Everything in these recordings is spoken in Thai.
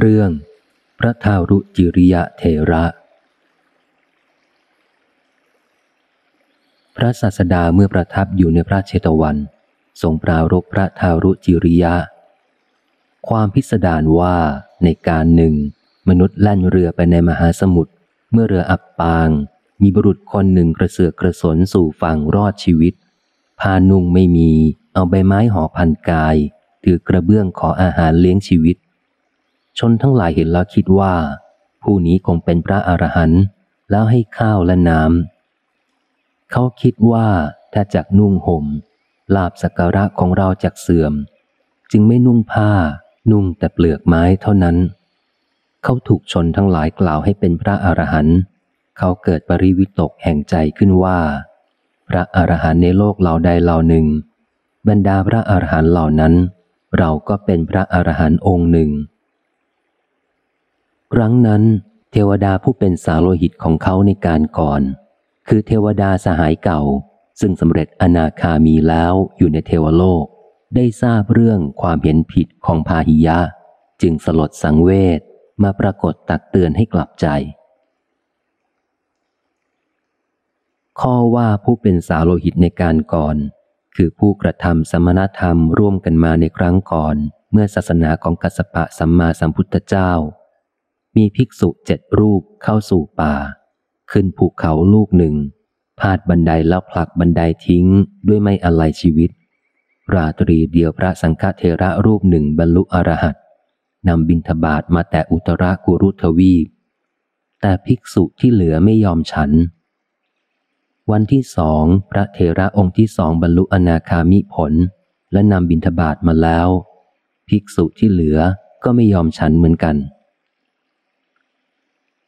เรื่อง พระทารุจิริยะเทระ พระศาสดาเมื่อประทับอยู่ในพระเชตวัน ทรงปรารบพระทารุจิริยะ ความพิสดารว่าในการหนึ่ง มนุษย์แล่นเรือไปในมหาสมุทรเมื่อเรืออับปาง มีบุรุษคนหนึ่งกระเสือกกระสนสู่ฝั่งรอดชีวิตพานุ่งไม่มี เอาใบไม้ห่อพันกาย ถือกระเบื้องขออาหารเลี้ยงชีวิต ชนทั้งหลายเห็นแล้วคิดว่า ผู้นี้คงเป็นพระอรหันต์แล้วให้ข้าวและน้ำเขาคิดว่าถ้าจากนุ่งหม่มลาบสักการะของเราจากเสื่อม จึงไม่นุ่งผ้า นุ่งแต่เปลือกไม้เท่านั้น เขาถูกชนทั้งหลายกล่าวให้เป็นพระอรหันต์เขาเกิดปริวิตกแห่งใจขึ้นว่า พระอรหันต์ในโลกเหล่าใดเหล่าหนึ่ง บรรดาพระอรหันต์เหล่านั้น เราก็เป็นพระอรหันต์องค์หนึ่ง ครั้งนั้นเทวดาผู้เป็นสาโลหิตของเขาในการก่อน คือเทวดาสหายเก่า ซึ่งสำเร็จอนาคามีแล้วอยู่ในเทวโลก ได้ทราบเรื่องความเห็นผิดของพาหิยะ จึงสลดสังเวชมาปรากฏตักเตือนให้กลับใจ ข้อว่าผู้เป็นสาวโลหิตในการก่อน คือผู้กระทำสมณธรรมร่วมกันมาในครั้งก่อน เมื่อศาสนาของกัสปะสัมมาสัมพุทธเจ้า มีภิกษุเจ็ดรูปเข้าสู่ป่า ขึ้นภูเขาลูกหนึ่ง พาดบันไดแล้วผลักบันไดทิ้งด้วยไม่อะไรชีวิต ราตรีเดียวพระสังฆเทระรูปหนึ่งบรรลุอรหัตนำบิณฑบาตมาแต่อุตรากุรุทวีป แต่ภิกษุที่เหลือไม่ยอมฉัน วันที่สองพระเทระองค์ที่สองบรรลุอนาคามิผล และนำบิณฑบาตมาแล้ว ภิกษุที่เหลือก็ไม่ยอมฉันเหมือนกัน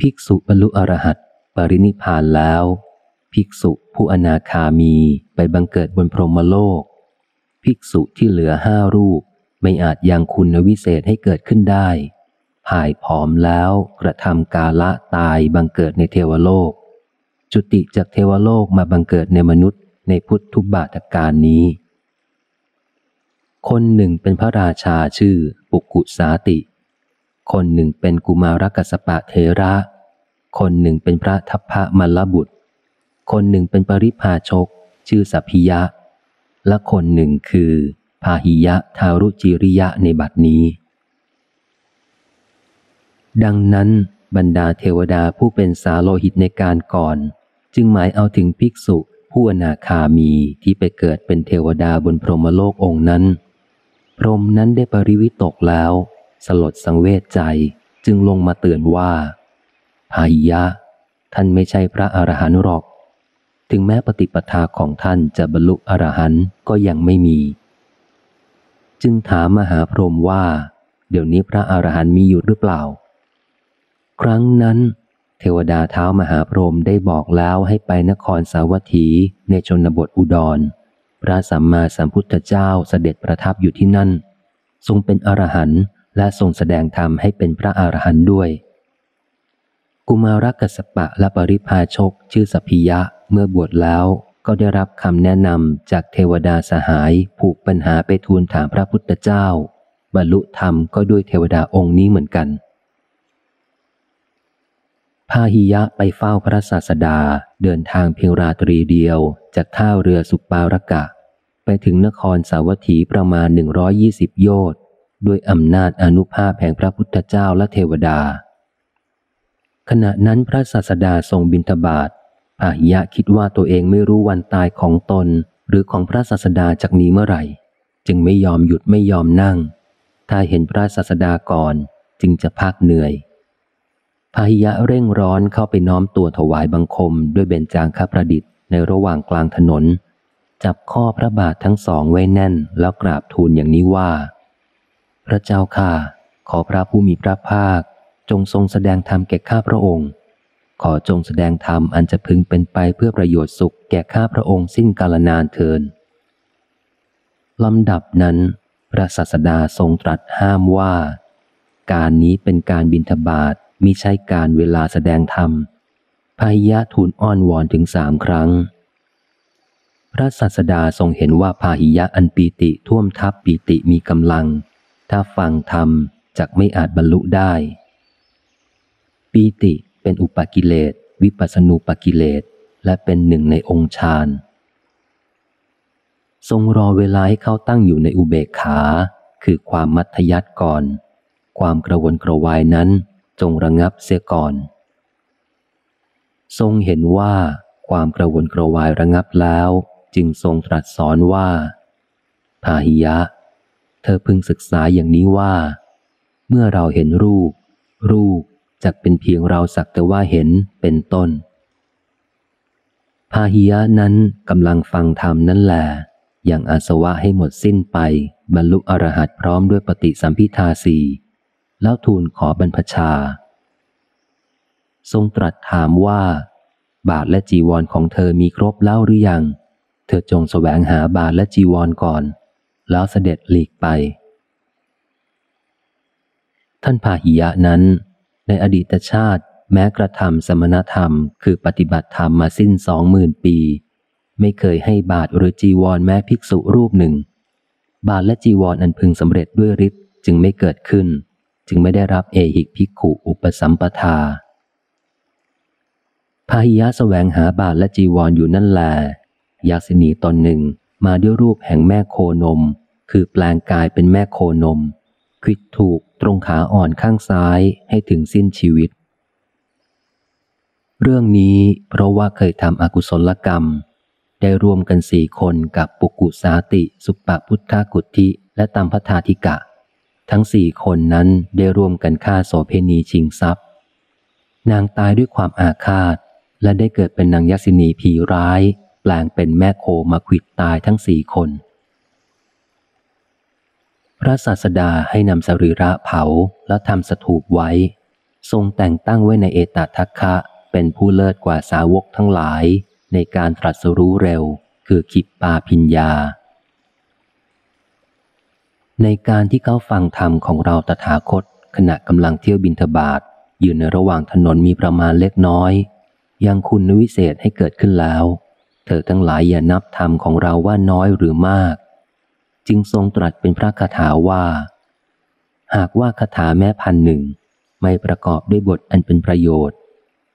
ภิกษุบรรลุอรหัตปรินิพานแล้ว ภิกษุผู้อนาคามีไปบังเกิดบนพรหมโลก ภิกษุที่เหลือห้ารูปไม่อาจยังคุณวิเศษให้เกิดขึ้นได้หายผอมแล้วกระทำกาละตายบังเกิดในเทวโลก จุติจากเทวโลกมาบังเกิดในมนุษย์ในพุทธุบาทการนี้ คนหนึ่งเป็นพระราชาชื่อปุกุสาติ คนหนึ่งเป็นกุมารกัสปะเทระ คนหนึ่งเป็นพระทัพพะมลบุตร คนหนึ่งเป็นปริพาชก ชื่อสัพพิยะ และคนหนึ่งคือพาหิยะทารุจิริยะในบัดนี้ ดังนั้นบรรดาเทวดาผู้เป็นสาโลหิตในการก่อน จึงหมายเอาถึงภิกษุผู้อนาคามีที่ไปเกิดเป็นเทวดาบนพรหมโลกองค์นั้น พรหมนั้นได้ปริวิตกแล้ว สลดสังเวชใจจึงลงมาเตือนว่า พายยะ ท่านไม่ใช่พระอรหันต์หรอก ถึงแม้ปฏิปทาของท่านจะบรรลุอรหันต์ก็ยังไม่มี จึงถามมหาพรหมว่า เดี๋ยวนี้พระอรหันต์มีอยู่หรือเปล่า ครั้งนั้น เทวดาเท้ามหาพรหมได้บอกแล้วให้ไปนครสาวัตถีในชนบทอุดร พระสัมมาสัมพุทธเจ้าเสด็จประทับอยู่ที่นั่น ทรงเป็นอรหันต์และทรงแสดงธรรมให้เป็นพระอรหันต์ด้วย กุมารกัสปะและปริพาชกชื่อสพิยะเมื่อบวชแล้วก็ได้รับคำแนะนำจากเทวดาสหายผูกปัญหาไปทูลถามพระพุทธเจ้า บรรลุธรรมก็ด้วยเทวดาองค์นี้เหมือนกัน พาหิยะไปเฝ้าพระศาสดาเดินทางเพียงราตรีเดียว จากท่าเรือสุปารกะ ไปถึงนครสาวัตถีประมาณ 120 โยชน์ด้วยอำนาจอนุภาพแห่งพระพุทธเจ้าและเทวดา ขณะนั้นพระศาสดาทรงบินทบาทพาหิยะคิดว่าตัวเองไม่รู้วันตายของตน หรือของพระศาสดาจากนี้เมื่อไหร่ จึงไม่ยอมหยุดไม่ยอมนั่ง ถ้าเห็นพระศาสดาก่อนจึงจะพักเหนื่อยพาหิยะเร่งร้อนเข้าไปน้อมตัวถวายบังคม ด้วยเบญจางคประดิษฐ์ในระหว่างกลางถนน จับข้อพระบาททั้งสองไว้แน่นแล้วกราบทูลอย่างนี้ว่า พระเจ้าข้าขอพระผู้มีพระภาค จงทรงแสดงธรรมแก่ข้าพระองค์ ขอจงแสดงธรรมอันจะพึงเป็นไปเพื่อประโยชน์สุขแก่ข้าพระองค์สิ้นกาลนานเทินลำดับนั้น พระศาสดาทรงตรัสห้ามว่า การนี้เป็นการบินทบาทมิใช่การเวลาแสดงธรรมพายะทูลอ้อนวอนถึงสามครั้ง พระศาสดาทรงเห็นว่าพาหิยะอันปีติท่วมทับปีติมีกำลัง ถ้าฟังธรรมจักไม่อาจบรรลุได้ ปีติเป็นอุปกิเลส วิปัสสนูปกิเลส และเป็นหนึ่งในองค์ฌานทรงรอเวลาให้เขาตั้งอยู่ในอุเบกขา คือความมัธยัติก่อน ความกระวนกระวายนั้นจงระงับเสียก่อน ทรงเห็นว่าความกระวนกระวายระงับแล้ว จึงทรงตรัสสอนว่าพาหิยะ เธอพึงศึกษาอย่างนี้ว่า เมื่อเราเห็นรูป รูป จะเป็นเพียงเราสักแต่ว่าเห็นเป็นต้น พาหิยะนั้นกำลังฟังธรรมนั่นแหละอย่างอาสวะให้หมดสิ้นไป บรรลุอรหัตพร้อมด้วยปฏิสัมพิทาสีแล้วทูลขอบรรพชา ทรงตรัสถามว่า บาทและจีวรของเธอมีครบแล้วหรือยัง เธอจงแสวงหาบาทและจีวรก่อน แล้วเสด็จหลีกไป ท่านพาหิยะนั้น ในอดีตชาติแม้กระทำสมณธรรม คือปฏิบัติธรรมมาสิ้นสองหมื่นปี ไม่เคยให้บาทหรือจีวรแม้ภิกษุรูปหนึ่ง บาทและจีวรออันพึงสำเร็จด้วยฤทธิ์จึงไม่เกิดขึ้น จึงไม่ได้รับเอหิกภิกขุอุปสัมปทาพาหิยะแสวงหาบาทและจีวรออยู่นั่นแลยักษินีตนหนึ่งมาด้วยรูปแห่งแม่โคนม คือแปลงกายเป็นแม่โคนม คิดถูกตรงขาอ่อนข้างซ้ายให้ถึงสิ้นชีวิต เรื่องนี้เพราะว่าเคยทำอกุศลกรรม ได้รวมกันสี่คนกับปุกุสาติ สุปปพุทธกุติและตัมพทาธิกะ ทั้งสี่คนนั้นได้รวมกันฆ่าโสเพณีชิงทรัพย์ นางตายด้วยความอาฆาต และได้เกิดเป็นนางยักษินีผีร้าย แปลงเป็นแม่โคมาขิดตายทั้งสี่คน พระศาสดาให้นำสรีระเผาแล้วทำสถูปไว้ ทรงแต่งตั้งไว้ในเอตทัคคะ เป็นผู้เลิศกว่าสาวกทั้งหลาย ในการตรัสรู้เร็ว คือขิปปาพิญญา ในการที่เขาฟังธรรมของเราตถาคต ขณะกำลังเที่ยวบินทบาทอยู่ในระหว่างถนนมีประมาณเล็กน้อย ยังคุณวิเศษให้เกิดขึ้นแล้ว เธอทั้งหลายอย่านับธรรมของเราว่าน้อยหรือมาก จึงทรงตรัสเป็นพระคาถาว่า หากว่าคาถาแม้พันหนึ่ง ไม่ประกอบด้วยบทอันเป็นประโยชน์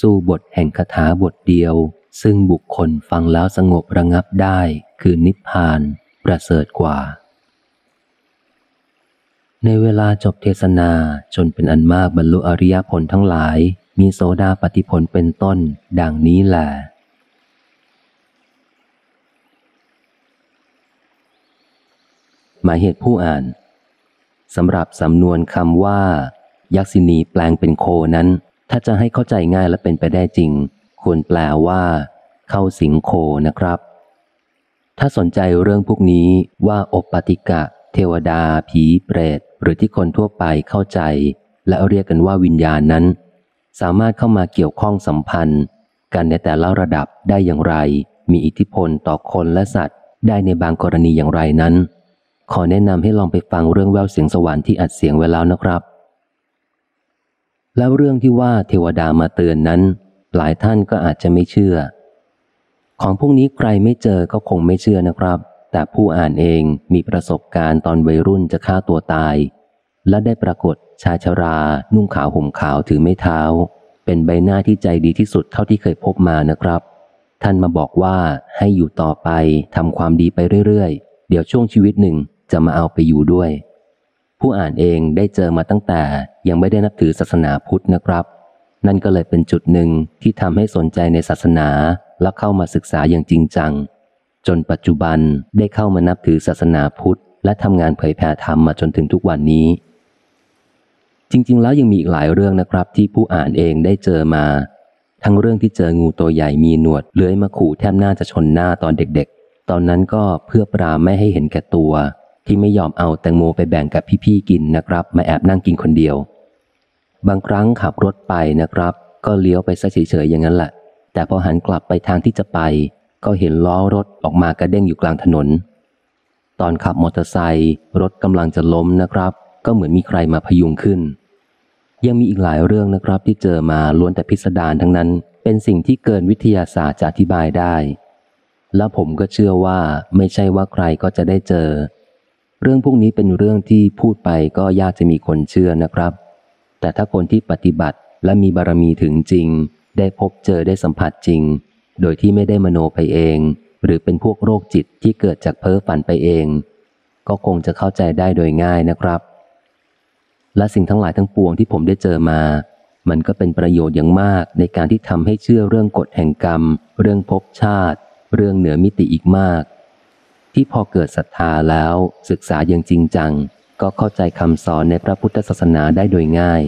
สู้บทแห่งคาถาบทเดียว ซึ่งบุคคลฟังแล้วสงบระงับได้คือนิพพาน ประเสริฐกว่า ในเวลาจบเทศนาจนเป็นอันมากบรรลุอริยผลทั้งหลาย มีโสดาปฏิผลเป็นต้น ดังนี้แหละ หมายเหตุผู้อ่านสำหรับสำนวนคำว่า ยักษินีแปลงเป็นโคนั้น ถ้าจะให้เข้าใจง่ายและเป็นไปได้จริง ควรแปลว่า เข้าสิงโคนะครับ ถ้าสนใจเรื่องพวกนี้ว่าอบปติกะ เทวดา ผีเปรต หรือที่คนทั่วไปเข้าใจ และเรียกกันว่าวิญญาณนั้น สามารถเข้ามาเกี่ยวข้องสัมพันธ์ กันในแต่ละระดับได้อย่างไร มีอิทธิพลต่อคนและสัตว์ ได้ในบางกรณีอย่างไรนั้น ขอแนะนำให้ลองไปฟังเรื่องแววเสียงสวรรค์ที่อัดเสียงไว้แล้วนะครับ แล้วเรื่องที่ว่าเทวดามาเตือนนั้น หลายท่านก็อาจจะไม่เชื่อ ของพวกนี้ใครไม่เจอก็คงไม่เชื่อนะครับ แต่ผู้อ่านเองมีประสบการณ์ตอนวัยรุ่นจะฆ่าตัวตาย และได้ปรากฏชายชรา นุ่งขาวห่มขาวถือไม้เท้า เป็นใบหน้าที่ใจดีที่สุดเท่าที่เคยพบมานะครับ ท่านมาบอกว่าให้อยู่ต่อไปทำความดีไปเรื่อยๆ เดี๋ยวช่วงชีวิตหนึ่ง จะมาเอาไปอยู่ด้วย ผู้อ่านเองได้เจอมาตั้งแต่ยังไม่ได้นับถือศาสนาพุทธนะครับ นั่นก็เลยเป็นจุดหนึ่งที่ทำให้สนใจในศาสนาและเข้ามาศึกษาอย่างจริงจัง จนปัจจุบันได้เข้ามานับถือศาสนาพุทธ และทำงานเผยแผ่ธรรมมาจนถึงทุกวันนี้ จริง ๆ แล้วยังมีอีกหลายเรื่องนะครับ ที่ผู้อ่านเองได้เจอมา ทั้งเรื่องที่เจองูตัวใหญ่มีหนวดเลื้อยมาขู่แทบหน้าจะชนหน้าตอนเด็กๆ ตอนนั้นก็เพื่อปราไม่ให้เห็นแก่ตัว ที่ไม่ยอมเอาแตงโมไปแบ่งกับพี่ๆกินนะครับ มาแอบนั่งกินคนเดียว บางครั้งขับรถไปนะครับ ก็เลี้ยวไปซะเฉยๆอย่างนั้นแหละ แต่พอหันกลับไปทางที่จะไป ก็เห็นล้อรถออกมากระเด้งอยู่กลางถนน ตอนขับมอเตอร์ไซค์รถกำลังจะล้มนะครับ ก็เหมือนมีใครมาพยุงขึ้น ยังมีอีกหลายเรื่องนะครับที่เจอมาล้วนแต่พิสดารทั้งนั้น เป็นสิ่งที่เกินวิทยาศาสตร์จะอธิบายได้และผมก็เชื่อว่าไม่ใช่ว่าใครก็จะได้เจอ รื่องพวกนี้เป็นเรื่องที่พูดไปก็ยากจะมีคนเชื่อนะครับ แต่ถ้าคนที่ปฏิบัติและมีบารมีถึงจริง ได้พบเจอได้สัมผัสจริง โดยที่ไม่ได้มโนไปเอง หรือเป็นพวกโรคจิตที่เกิดจากเพ้อฝันไปเอง ก็คงจะเข้าใจได้โดยง่ายนะครับ และสิ่งทั้งหลายทั้งปวงที่ผมได้เจอมา มันก็เป็นประโยชน์อย่างมากในการที่ทำให้เชื่อเรื่องกฎแห่งกรรม เรื่องภพชาติ เรื่องเหนือมิติอีกมาก ที่พอเกิดศรัทธาแล้วศึกษาอย่างจริงจัง ก็เข้าใจคำสอนในพระพุทธศาสนาได้โดยง่าย